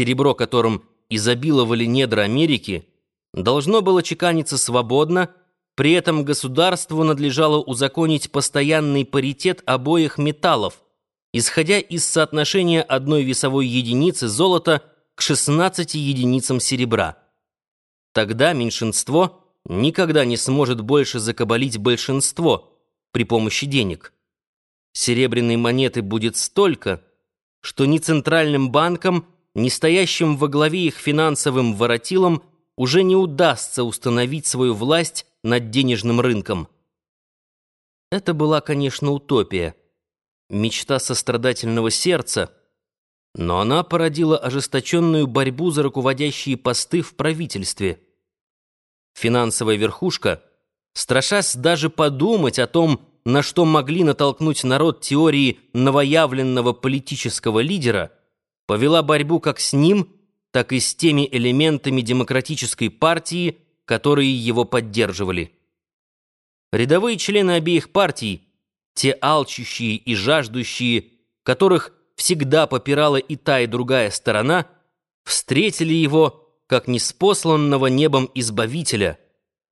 серебро которым изобиловали недра Америки, должно было чеканиться свободно, при этом государству надлежало узаконить постоянный паритет обоих металлов, исходя из соотношения одной весовой единицы золота к 16 единицам серебра. Тогда меньшинство никогда не сможет больше закабалить большинство при помощи денег. Серебряной монеты будет столько, что ни центральным банкам, ни стоящим во главе их финансовым воротилам уже не удастся установить свою власть над денежным рынком. Это была, конечно, утопия, мечта сострадательного сердца, но она породила ожесточенную борьбу за руководящие посты в правительстве. Финансовая верхушка, страшась даже подумать о том, на что могли натолкнуть народ теории новоявленного политического лидера, повела борьбу как с ним, так и с теми элементами демократической партии, которые его поддерживали. Рядовые члены обеих партий, те алчущие и жаждущие, которых всегда попирала и та, и другая сторона, встретили его как неспосланного небом избавителя,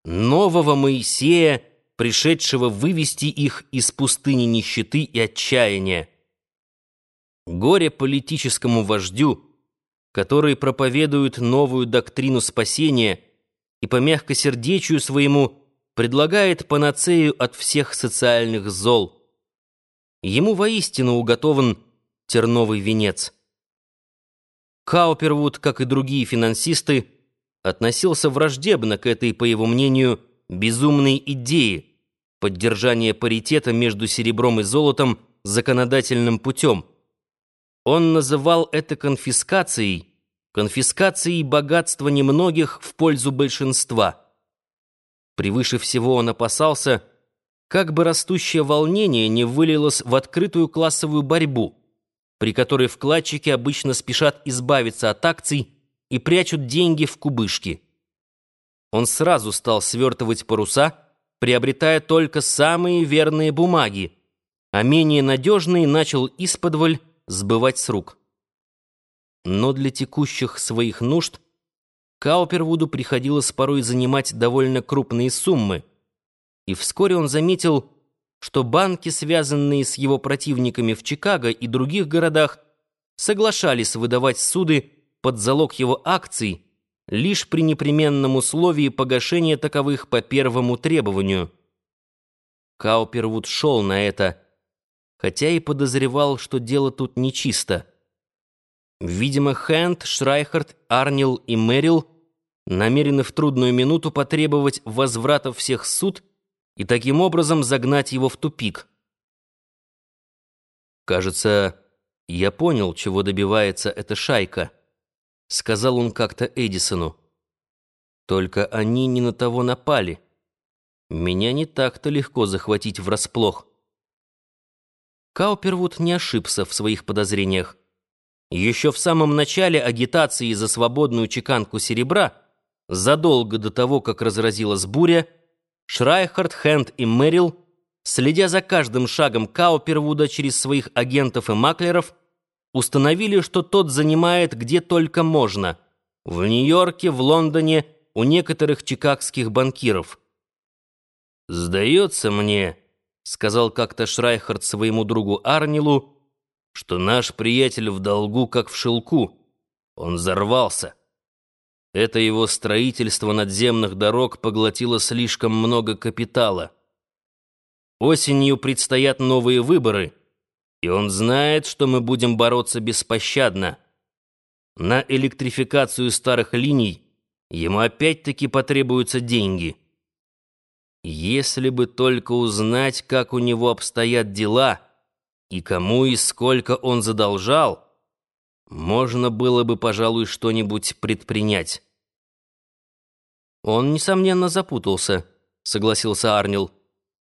нового Моисея, пришедшего вывести их из пустыни нищеты и отчаяния. Горе политическому вождю, который проповедует новую доктрину спасения и по мягкосердечию своему предлагает панацею от всех социальных зол. Ему воистину уготован терновый венец. Каупервуд, как и другие финансисты, относился враждебно к этой, по его мнению, безумной идее, поддержание паритета между серебром и золотом законодательным путем. Он называл это конфискацией, конфискацией богатства немногих в пользу большинства. Превыше всего он опасался, как бы растущее волнение не вылилось в открытую классовую борьбу, при которой вкладчики обычно спешат избавиться от акций и прячут деньги в кубышки. Он сразу стал свертывать паруса, приобретая только самые верные бумаги, а менее надежные начал исподволь сбывать с рук. Но для текущих своих нужд Каупервуду приходилось порой занимать довольно крупные суммы, и вскоре он заметил, что банки, связанные с его противниками в Чикаго и других городах, соглашались выдавать суды под залог его акций, лишь при непременном условии погашения таковых по первому требованию. Каупервуд шел на это, хотя и подозревал, что дело тут нечисто. Видимо, Хэнд, Шрайхард, Арнил и Мэрил намерены в трудную минуту потребовать возврата всех суд и таким образом загнать его в тупик. Кажется, я понял, чего добивается эта шайка. — сказал он как-то Эдисону. «Только они не на того напали. Меня не так-то легко захватить врасплох». Каупервуд не ошибся в своих подозрениях. Еще в самом начале агитации за свободную чеканку серебра, задолго до того, как разразилась буря, Шрайхард, Хэнд и Мэрил, следя за каждым шагом Каупервуда через своих агентов и маклеров, установили, что тот занимает где только можно — в Нью-Йорке, в Лондоне, у некоторых чикагских банкиров. «Сдается мне», — сказал как-то Шрайхард своему другу Арнилу, «что наш приятель в долгу, как в шелку. Он взорвался. Это его строительство надземных дорог поглотило слишком много капитала. Осенью предстоят новые выборы — и он знает, что мы будем бороться беспощадно. На электрификацию старых линий ему опять-таки потребуются деньги. Если бы только узнать, как у него обстоят дела и кому и сколько он задолжал, можно было бы, пожалуй, что-нибудь предпринять. Он, несомненно, запутался, согласился Арнил.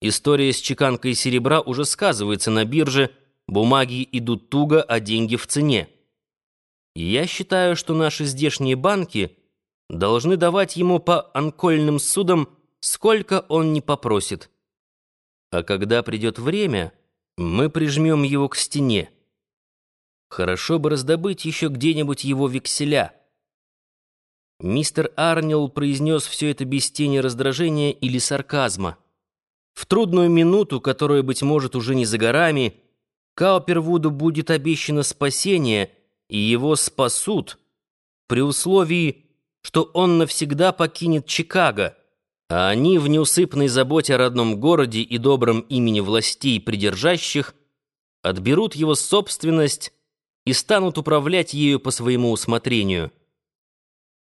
История с чеканкой серебра уже сказывается на бирже, Бумаги идут туго, а деньги в цене. Я считаю, что наши здешние банки должны давать ему по анкольным судам, сколько он не попросит. А когда придет время, мы прижмем его к стене. Хорошо бы раздобыть еще где-нибудь его векселя. Мистер Арнилл произнес все это без тени раздражения или сарказма. В трудную минуту, которая, быть может, уже не за горами, Каупервуду будет обещано спасение, и его спасут, при условии, что он навсегда покинет Чикаго, а они в неусыпной заботе о родном городе и добром имени властей придержащих отберут его собственность и станут управлять ею по своему усмотрению –